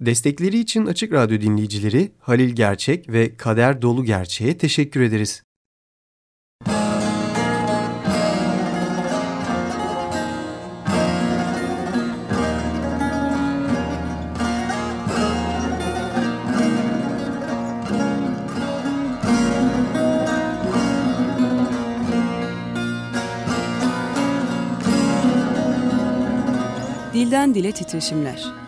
Destekleri için Açık Radyo dinleyicileri Halil Gerçek ve Kader Dolu Gerçek'e teşekkür ederiz. Dilden Dile Titreşimler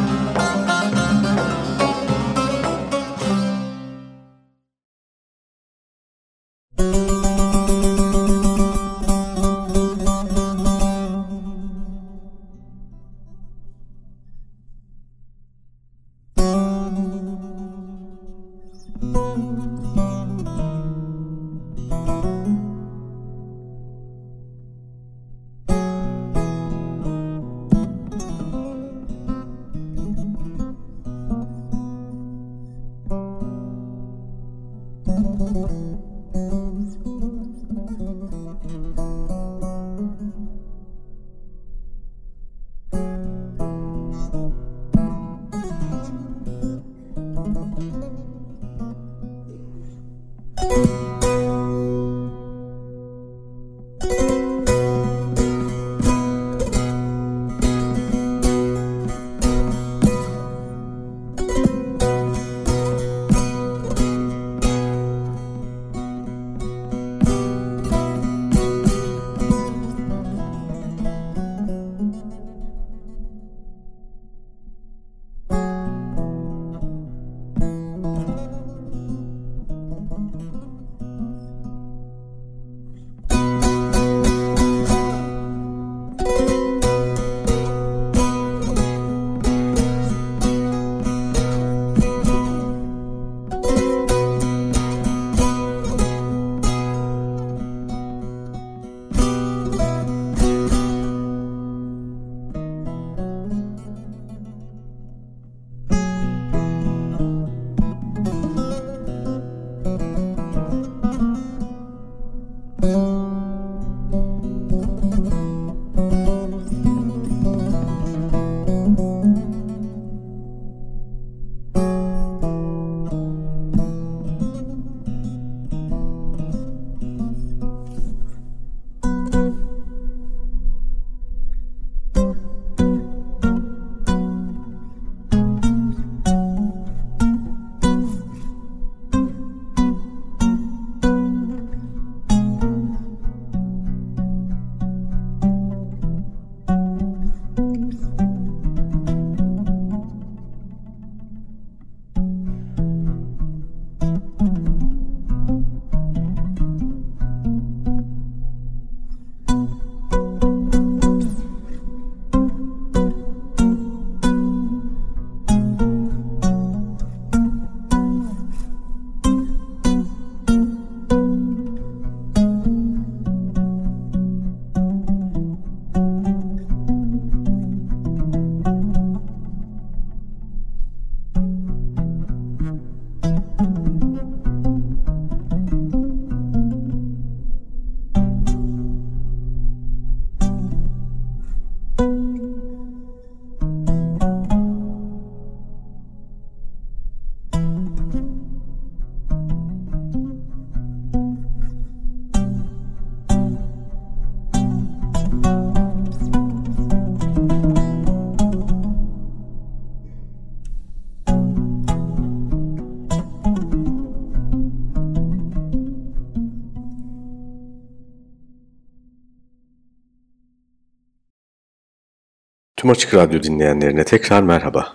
Tüm Açık Radyo dinleyenlerine tekrar merhaba.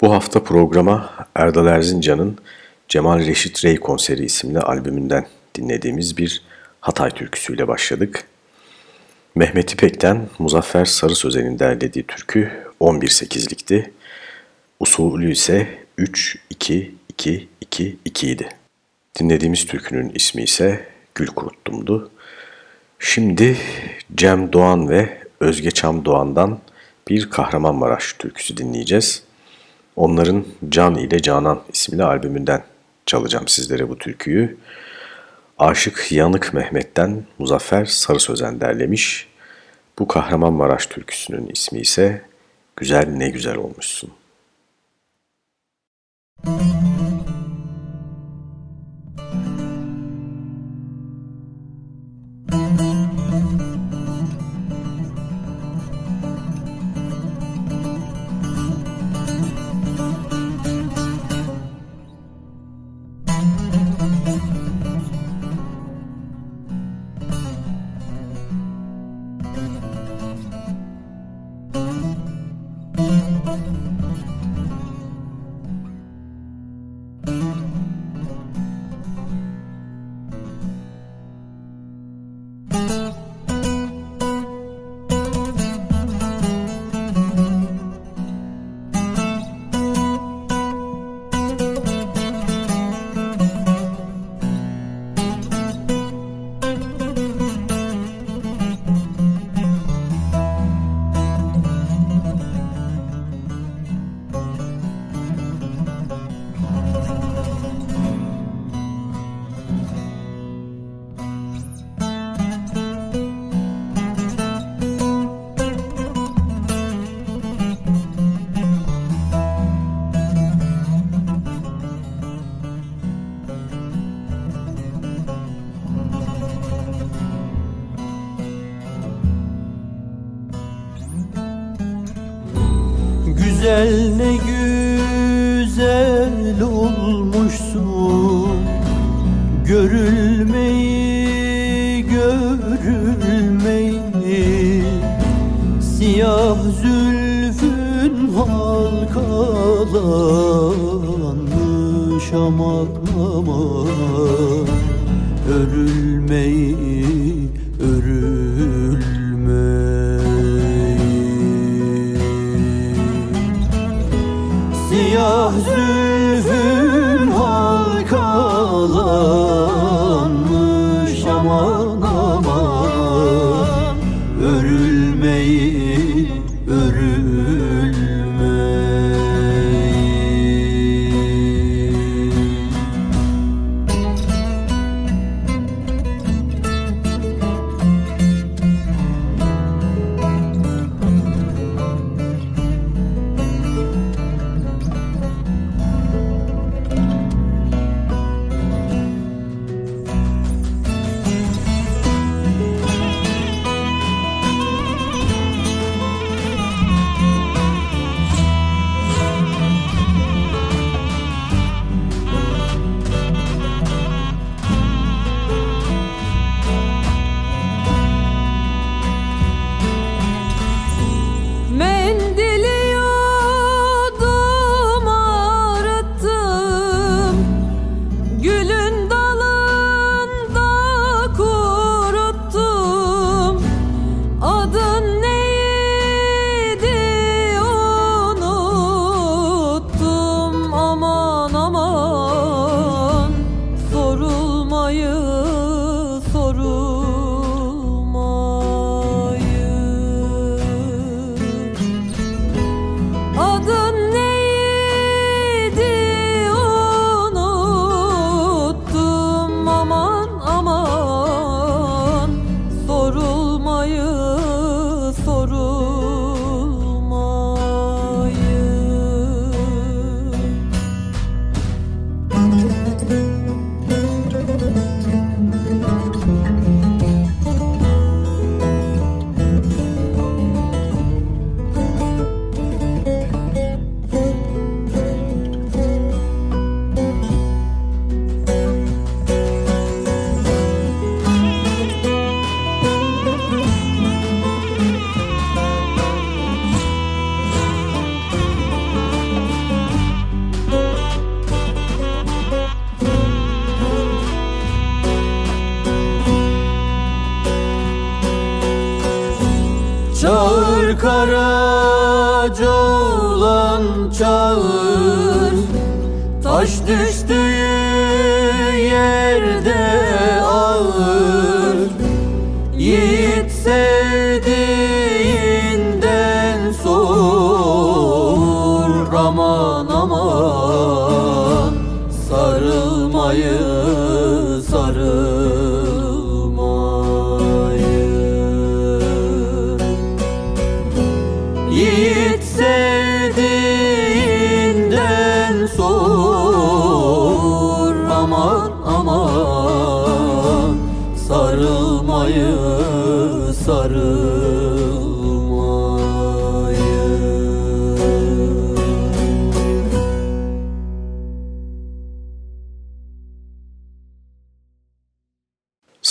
Bu hafta programa Erdal Erzincan'ın Cemal Reşit Rey Konseri isimli albümünden dinlediğimiz bir Hatay türküsüyle başladık. Mehmet İpek'ten Muzaffer Sarı Sözen'in derlediği türkü 11-8'likti. Usulü ise 3-2-2-2-2 idi. Dinlediğimiz türkünün ismi ise Gül Kuruttum'du. Şimdi Cem Doğan ve Özge Çam Doğan'dan bir Kahramanmaraş türküsü dinleyeceğiz. Onların Can ile Canan isimli albümünden çalacağım sizlere bu türküyü. Aşık Yanık Mehmet'ten Muzaffer Sarı Sözen derlemiş. Bu Kahramanmaraş türküsünün ismi ise Güzel Ne Güzel Olmuşsun. Müzik güzel ne güzel olmuşsun. Görülmeyi görülmeyi Siyah zülfün halkalanmış aman aman Örülmeyi zülfün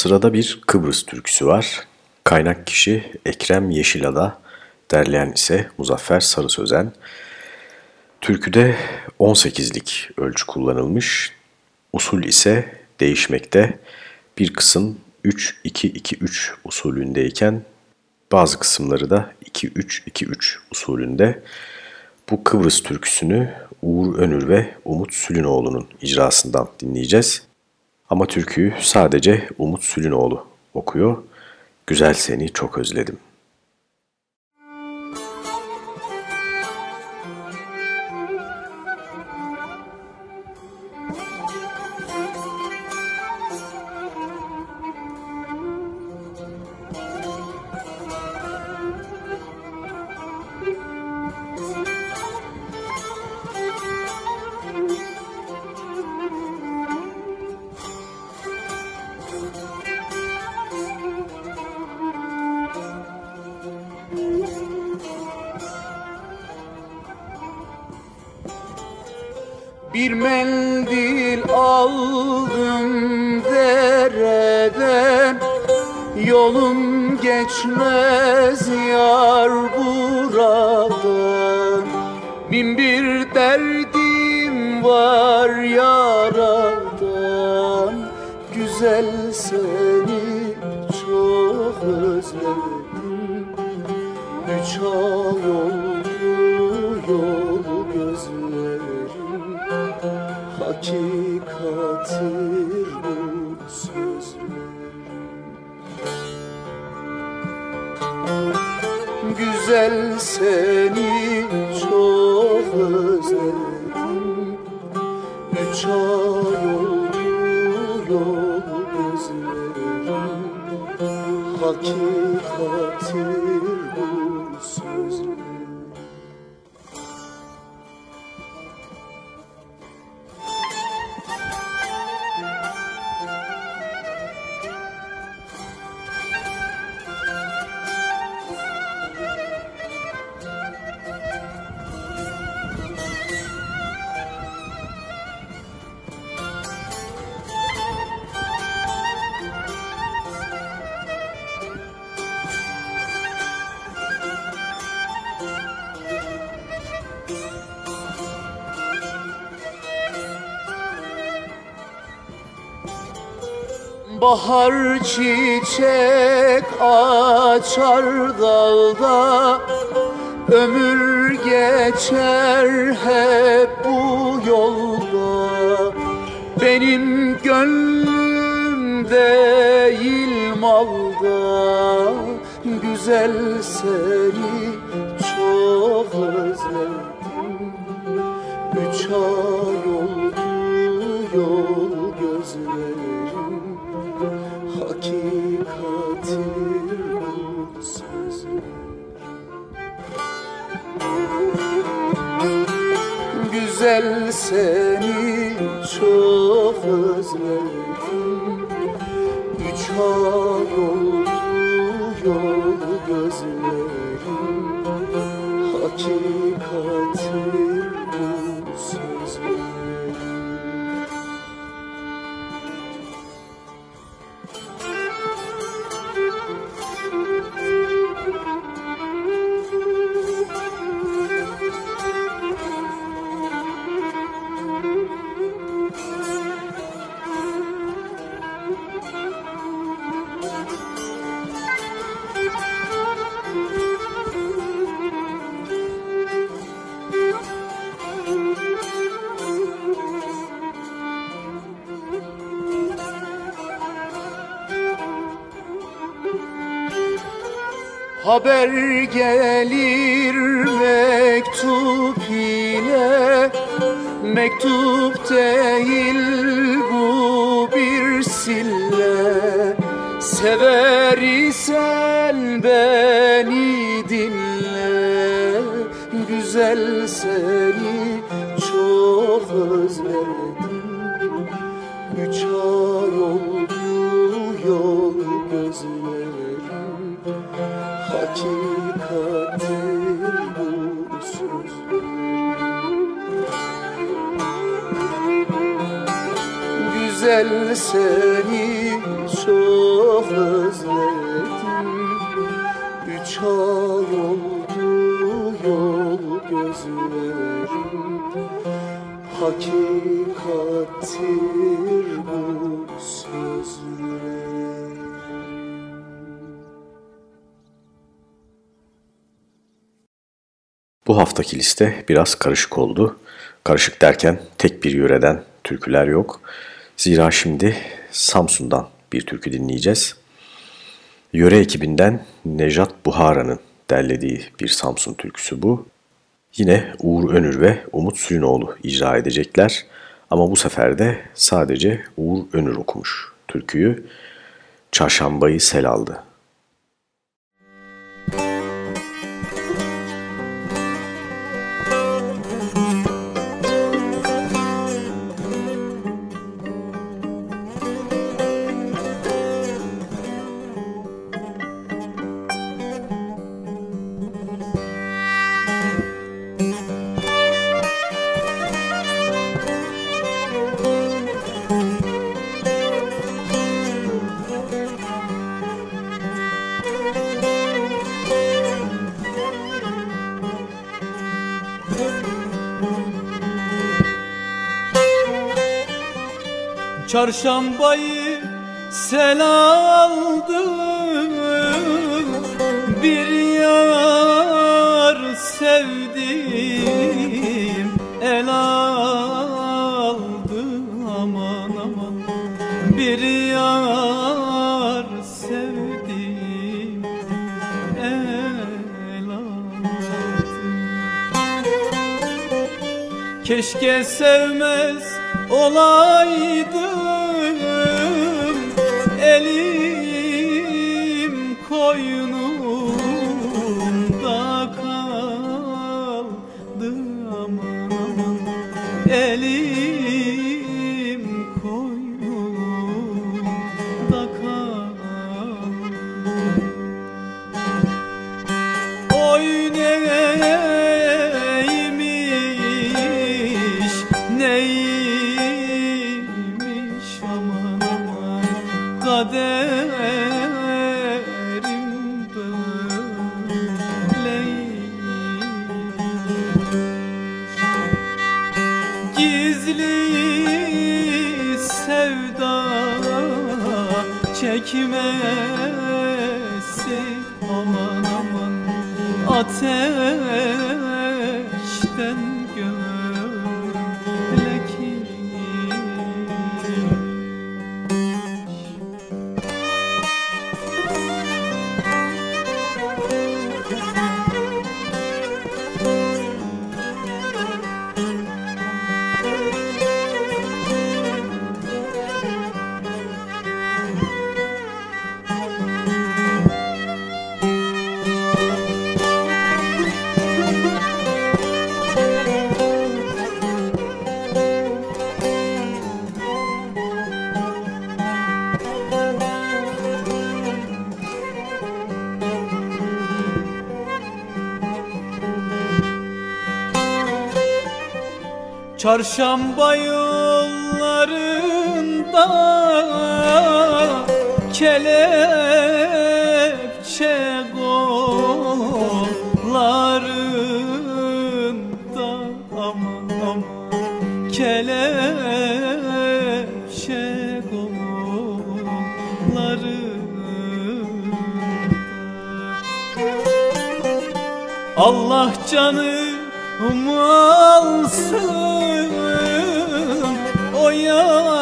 Sırada bir Kıbrıs türküsü var. Kaynak kişi Ekrem Yeşilada, derleyen ise Muzaffer Sarı Sözen. Türküde 18'lik ölçü kullanılmış. Usul ise değişmekte. Bir kısım 3-2-2-3 usulündeyken bazı kısımları da 2-3-2-3 usulünde. Bu Kıbrıs türküsünü Uğur Önür ve Umut Sülünoğlu'nun icrasından dinleyeceğiz. Ama türküyü sadece Umut Sülünoğlu okuyor. Güzel seni çok özledim. Bir mendil aldım dereden Yolum geçmez yar Bahar çiçek açar dalda Ömür geçer hep bu yolda. Benim gönlüm değil malda Güzel seni Güzel seni çok Haber gelir mektup ile. Mektup değil bu bir sille. Sever isen beni dinle. Güzel seni Güzel seni çok özledim Üç ay oldu yol gözlerim Hakikattir bu sözlerim Bu haftaki liste biraz karışık oldu. Karışık derken tek bir yöreden türküler yok. Zira şimdi Samsun'dan bir türkü dinleyeceğiz. Yöre ekibinden Nejat Buhara'nın derlediği bir Samsun türküsü bu. Yine Uğur Önür ve Umut Suyunoğlu icra edecekler. Ama bu sefer de sadece Uğur Önür okumuş türküyü. Çarşambayı sel aldı. Çarşambayı sel aldı Bir yar sevdim. El aldı aman aman. Bir yar sevdim. El aldı Keşke sevmez olaydım kaderim böyleymiş. Gizli sevda çekmesi aman aman ateşten Çarşamba yollarında kelepçe kollarında aman aman kelepçe kollarında. Allah canımı alsın o yarın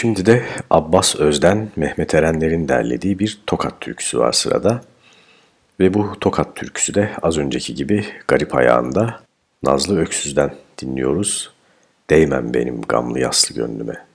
Şimdi de Abbas Özden, Mehmet Erenler'in derlediği bir Tokat türküsü var sırada. Ve bu Tokat türküsü de az önceki gibi garip ayağında Nazlı Öksüz'den dinliyoruz. Değmem benim gamlı yaslı gönlüme.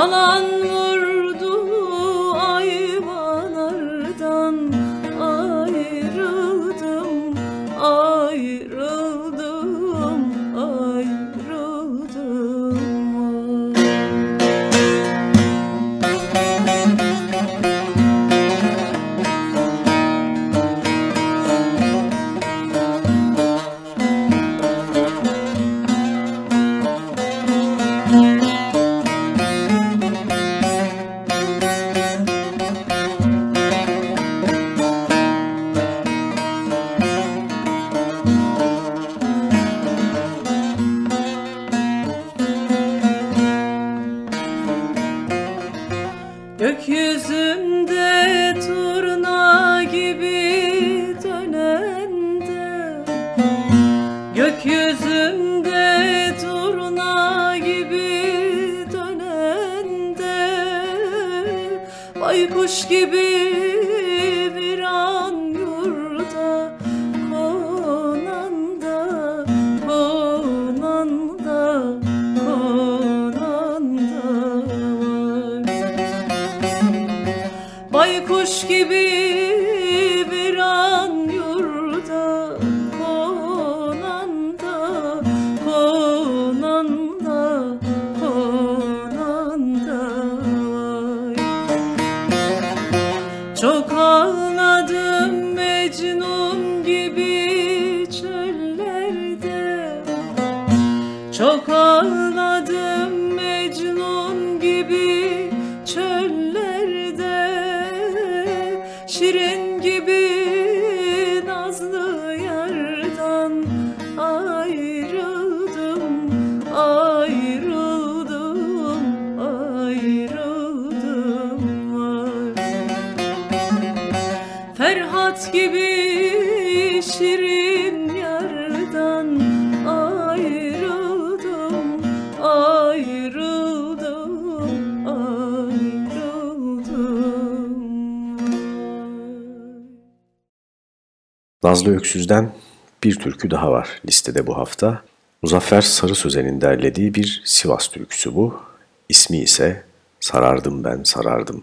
çalan Nazlı Öksüz'den bir türkü daha var listede bu hafta. Muzaffer Sarı Sözen'in derlediği bir Sivas türküsü bu. İsmi ise Sarardım Ben Sarardım.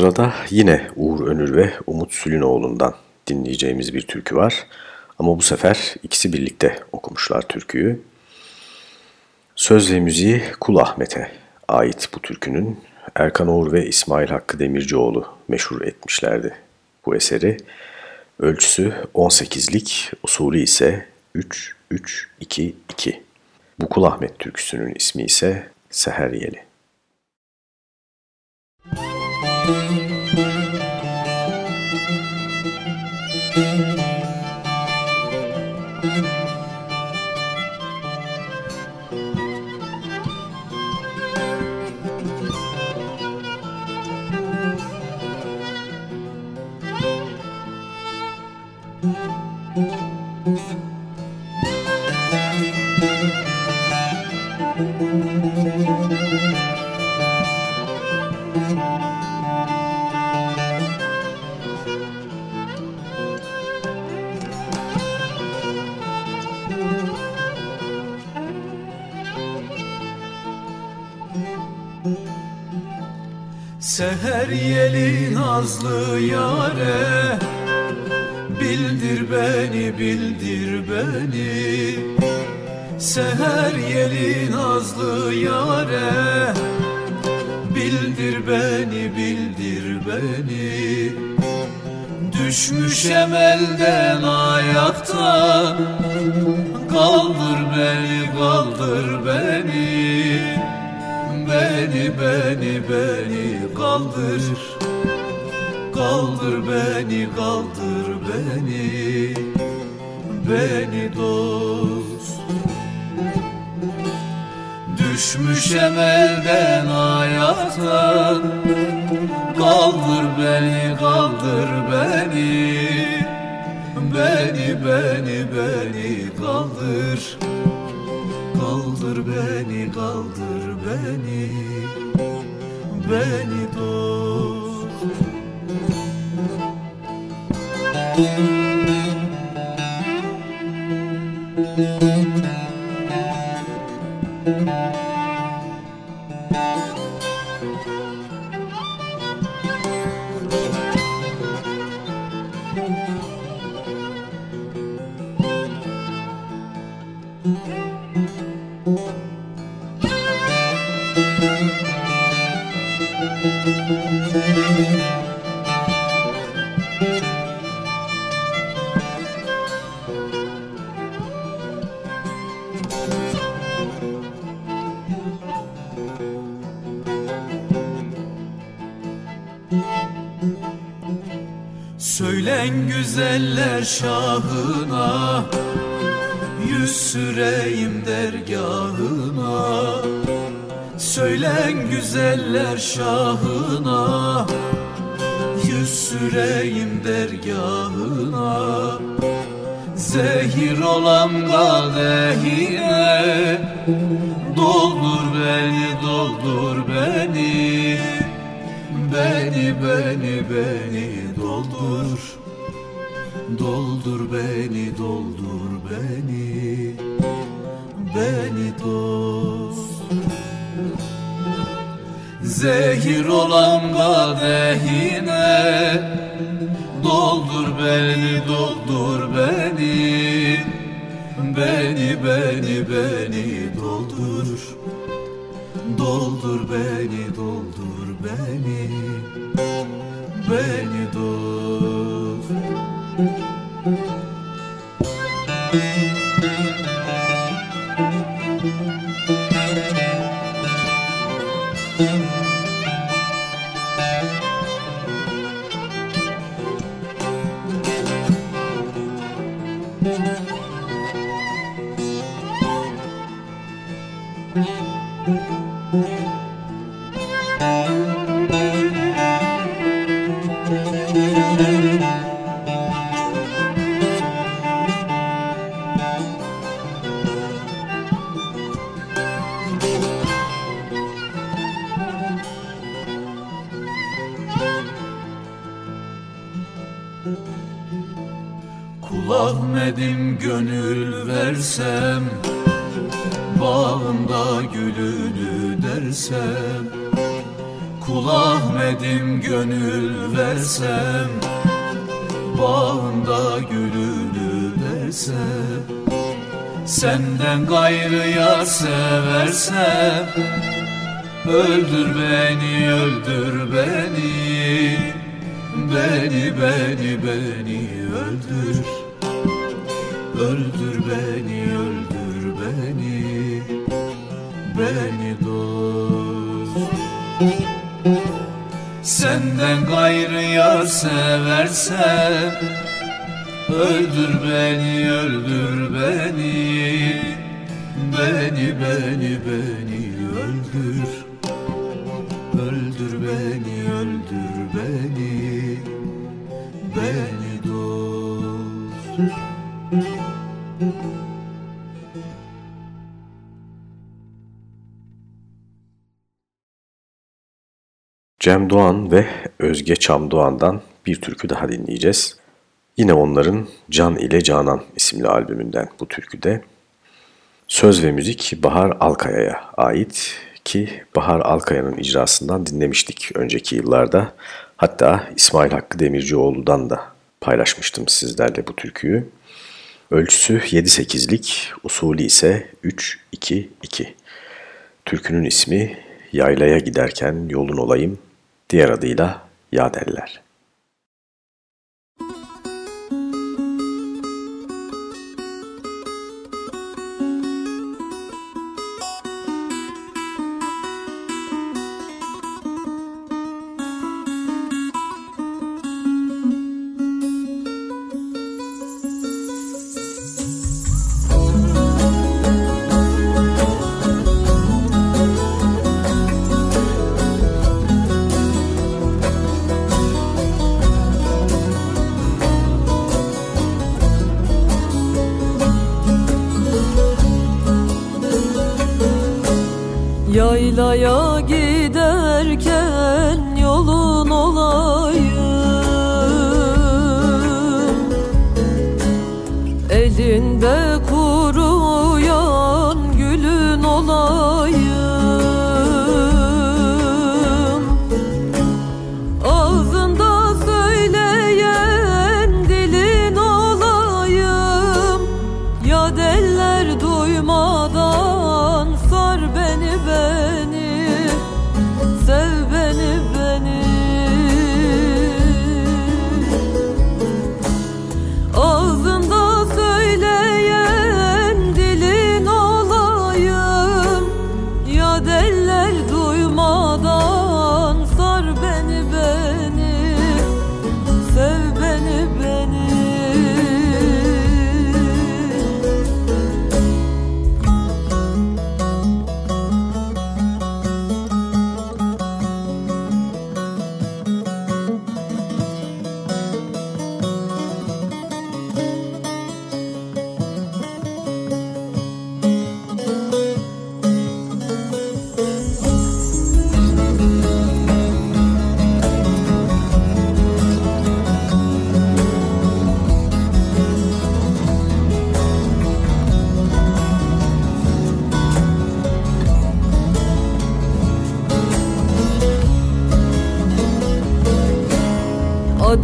Sırada yine Uğur Önür ve Umut Sülünoğlu'ndan dinleyeceğimiz bir türkü var. Ama bu sefer ikisi birlikte okumuşlar türküyü. Söz ve müziği Kul Ahmet'e ait bu türkünün Erkan Oğur ve İsmail Hakkı Demircioğlu meşhur etmişlerdi bu eseri. Ölçüsü 18'lik, usulü ise 3-3-2-2. Bu Kul Ahmet türküsünün ismi ise Seher Yeli. Seher yeli nazlı yare Bildir beni, bildir beni. Seher yeli nazlı yare Bildir beni, bildir beni. Düşmüşem elden ayakta Kaldır beni, kaldır beni beni beni beni kaldır. Kaldır beni kaldır beni. Beni dost. Düşmüşem elden hayattan Kaldır beni kaldır beni. Beni beni beni kaldır Kaldır beni kaldır beni Beni dost güzeller şahına Yüz süreyim dergahına. Söylen güzeller şahına Yüz süreyim dergahına. Zehir olan kadehine Doldur beni, doldur beni. Beni, beni, beni doldur Doldur beni, doldur beni. Beni dost. Zehir olan kadehine. Doldur beni, doldur beni. Beni, beni, beni doldur. Doldur beni, doldur beni. Beni dost Kul Ahmet'im gönül versem Bağında gülünü dersem. Kul gönül versem Bağında gülünü dersem. Senden gayrı yar seversem Öldür beni, öldür beni. Beni, beni, beni öldür Öldür beni, öldür beni. Beni dost. Senden gayrı yar seversem Öldür beni, öldür beni. Beni, beni, beni Öldür Cem Doğan ve Özge Çam Doğan'dan bir türkü daha dinleyeceğiz. Yine onların Can ile Canan isimli albümünden bu türküde. Söz ve müzik Bahar Alkaya'ya ait ki Bahar Alkaya'nın icrasından dinlemiştik önceki yıllarda. Hatta İsmail Hakkı Demircioğlu'dan da paylaşmıştım sizlerle bu türküyü. Ölçüsü 7-8'lik, usulü ise 3-2-2. Türkünün ismi Yaylaya giderken yolun olayım, diğer adıyla Yadeller.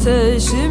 seja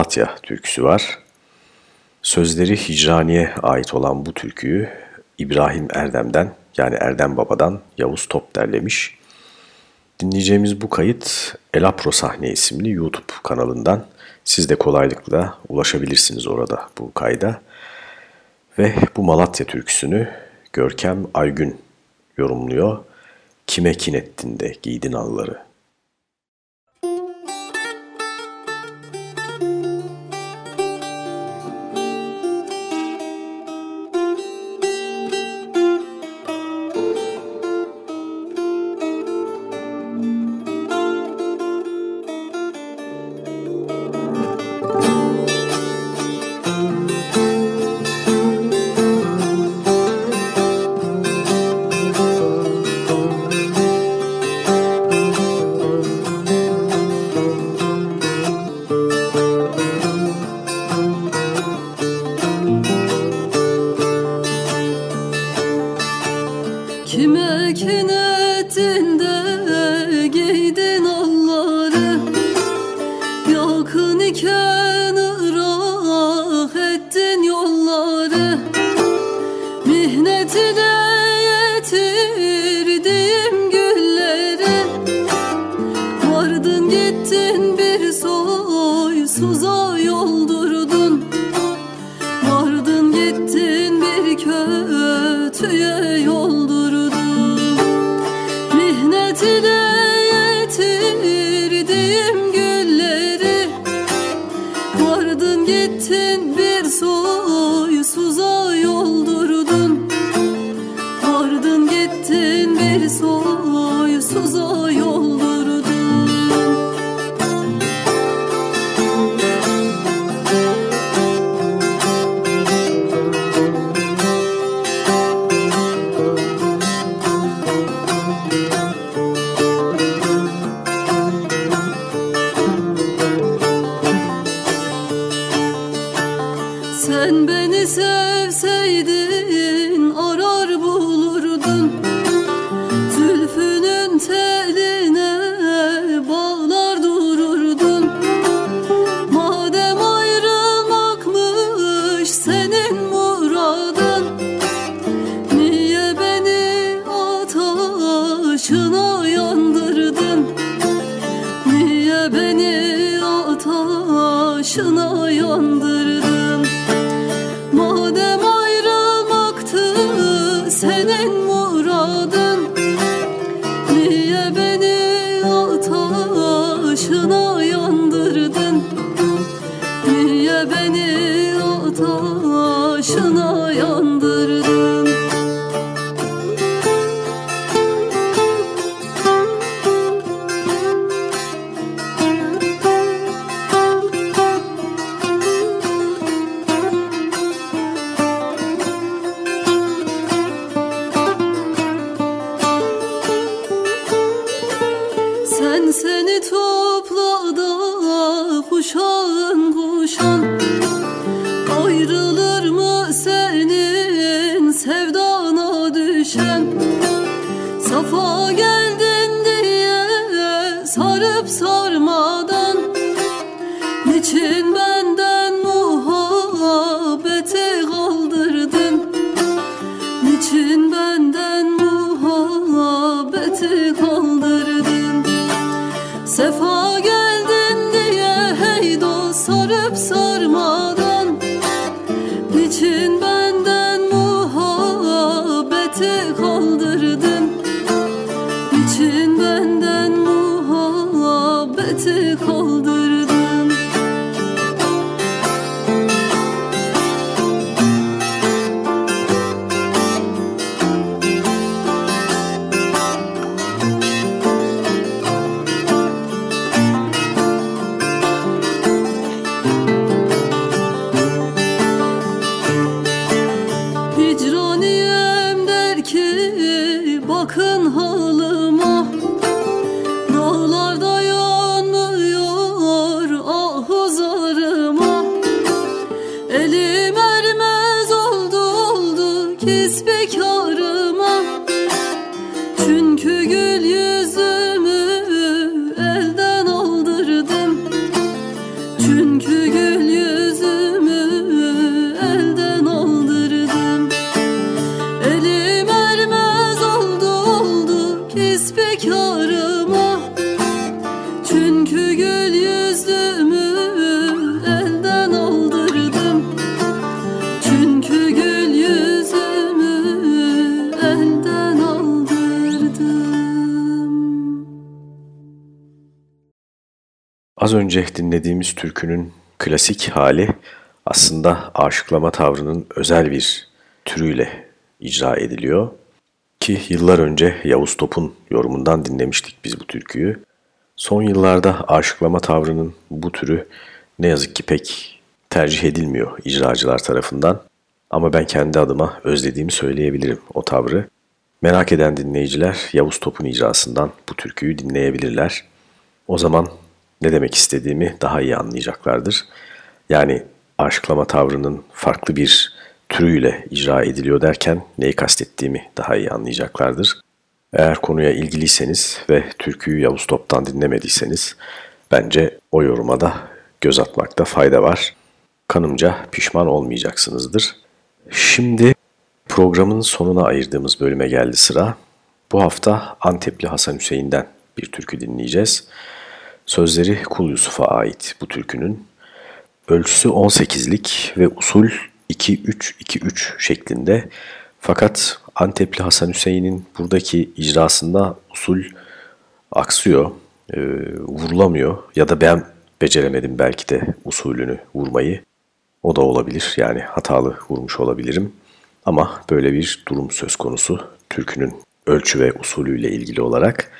Malatya türküsü var. Sözleri Hicrani'ye ait olan bu türküyü İbrahim Erdem'den yani Erdem Baba'dan Yavuz Top derlemiş. Dinleyeceğimiz bu kayıt Elapro Sahne isimli YouTube kanalından. Siz de kolaylıkla ulaşabilirsiniz orada bu kayda. Ve bu Malatya türküsünü Görkem Aygün yorumluyor. Kime kin ettin de giydin alları.'' Az önce dinlediğimiz türkünün klasik hali aslında aşıklama tavrının özel bir türüyle icra ediliyor. Ki yıllar önce Yavuz Top'un yorumundan dinlemiştik biz bu türküyü. Son yıllarda aşıklama tavrının bu türü ne yazık ki pek tercih edilmiyor icracılar tarafından. Ama ben kendi adıma özlediğimi söyleyebilirim o tavrı. Merak eden dinleyiciler Yavuz Top'un icrasından bu türküyü dinleyebilirler. O zaman ne demek istediğimi daha iyi anlayacaklardır. Yani aşıklama tavrının farklı bir türüyle icra ediliyor derken neyi kastettiğimi daha iyi anlayacaklardır. Eğer konuya ilgiliyseniz ve türküyü Yavuz Top'tan dinlemediyseniz bence o yoruma da göz atmakta fayda var. Kanımca pişman olmayacaksınızdır. Şimdi programın sonuna ayırdığımız bölüme geldi sıra. Bu hafta Antepli Hasan Hüseyin'den bir türkü dinleyeceğiz. Sözleri Kul Yusuf'a ait bu türkünün. Ölçüsü 18'lik ve usul 2-3-2-3 şeklinde. Fakat Antepli Hasan Hüseyin'in buradaki icrasında usul aksıyor, e, vurulamıyor ya da ben beceremedim belki de usulünü vurmayı. O da olabilir yani hatalı vurmuş olabilirim. Ama böyle bir durum söz konusu türkünün ölçü ve usulüyle ilgili olarak.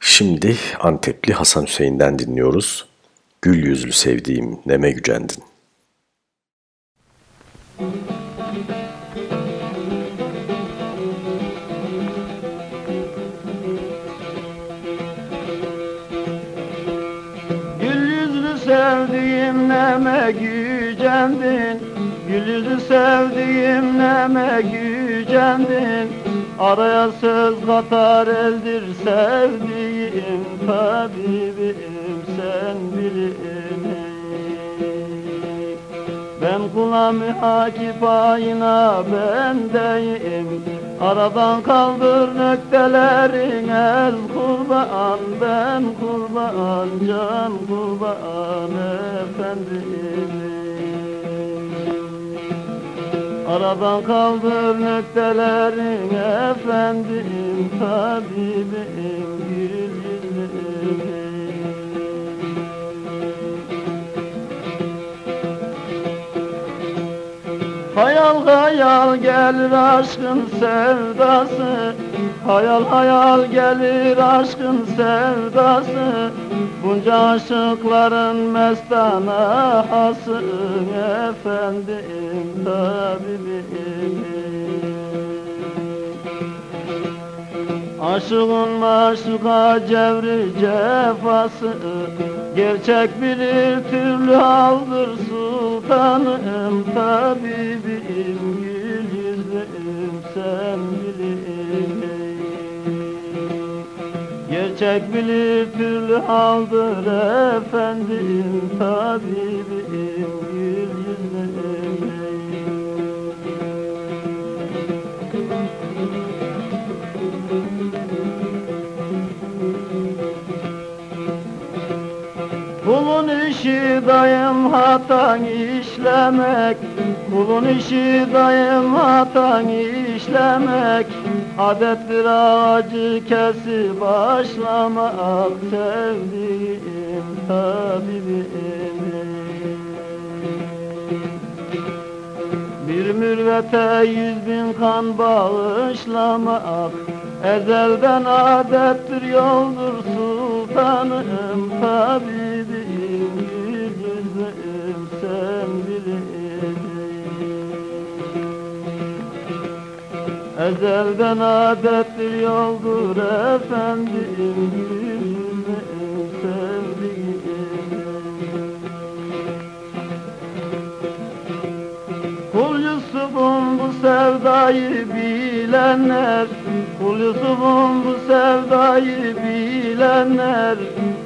Şimdi Antepli Hasan Hüseyin'den dinliyoruz. Gül yüzlü sevdiğim neme gücendin. Gül yüzlü sevdiğim neme gücendin Gül yüzlü sevdiğim neme gücendin Araya söz katar eldir sevdiğim tabibim sen bilin Ben kula mühakip ayına bendeyim. Aradan kaldır nöktelerin el kurban. Ben kurban can kurban efendim Aradan kaldır nöktelerin efendim tabibim Hayal hayal gelir aşkın sevdası. Hayal hayal gelir aşkın sevdası. Bunca aşıkların mestana hasın efendim tabibim Aşığın maşuka cevri cefası. Gerçek bilir türlü haldır sultanım. Tabibim gül yüzlüm sen bilin Gerçek bilir türlü haldır efendim. Tabibim gül işi dayım hatan işlemek. Kulun işi dayım hatan işlemek. Adettir ağacı kesi başlamak. Sevdiğim tabibim Bir mürvete yüz bin kan bağışlamak. Ezelden adettir yoldur sultanım Tabibim Ezelden adettir yoldur efendim Yüzüm sevdiğim. Kul Yusuf'un bu sevdayı bilenler Kul Yusuf'un bu sevdayı bilenler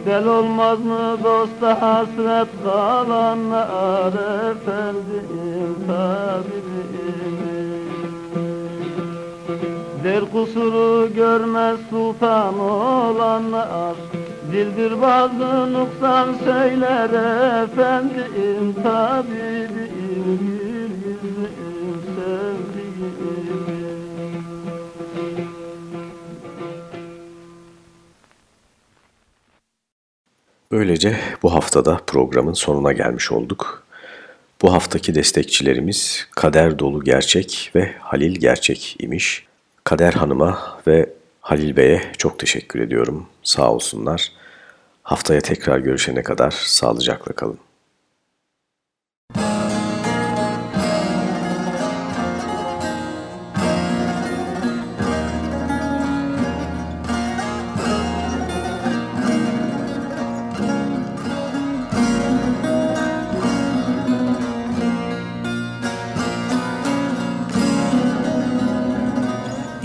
Del olmaz mı dosta hasret kalanlar Efendim tabibim Der kusuru görmez sultan olanlar Dildir bazı nuksan söyler efendim Tabibim gül yüzüm sevdiğim Böylece bu haftada programın sonuna gelmiş olduk. Bu haftaki destekçilerimiz Kader Dolu Gerçek ve Halil Gerçek imiş. Kader Hanım'a ve Halil Bey'e çok teşekkür ediyorum. Sağ olsunlar. Haftaya tekrar görüşene kadar sağlıcakla kalın.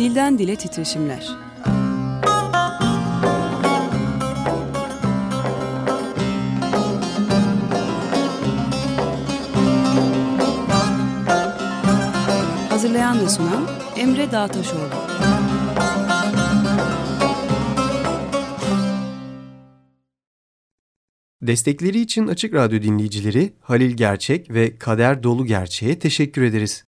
Dilden dile titreşimler. Hazırlayan ve sunan Emre Dağtaşoğlu. Destekleri için Açık Radyo dinleyicileri Halil Gerçek ve Kader Dolu Gerçek'e teşekkür ederiz.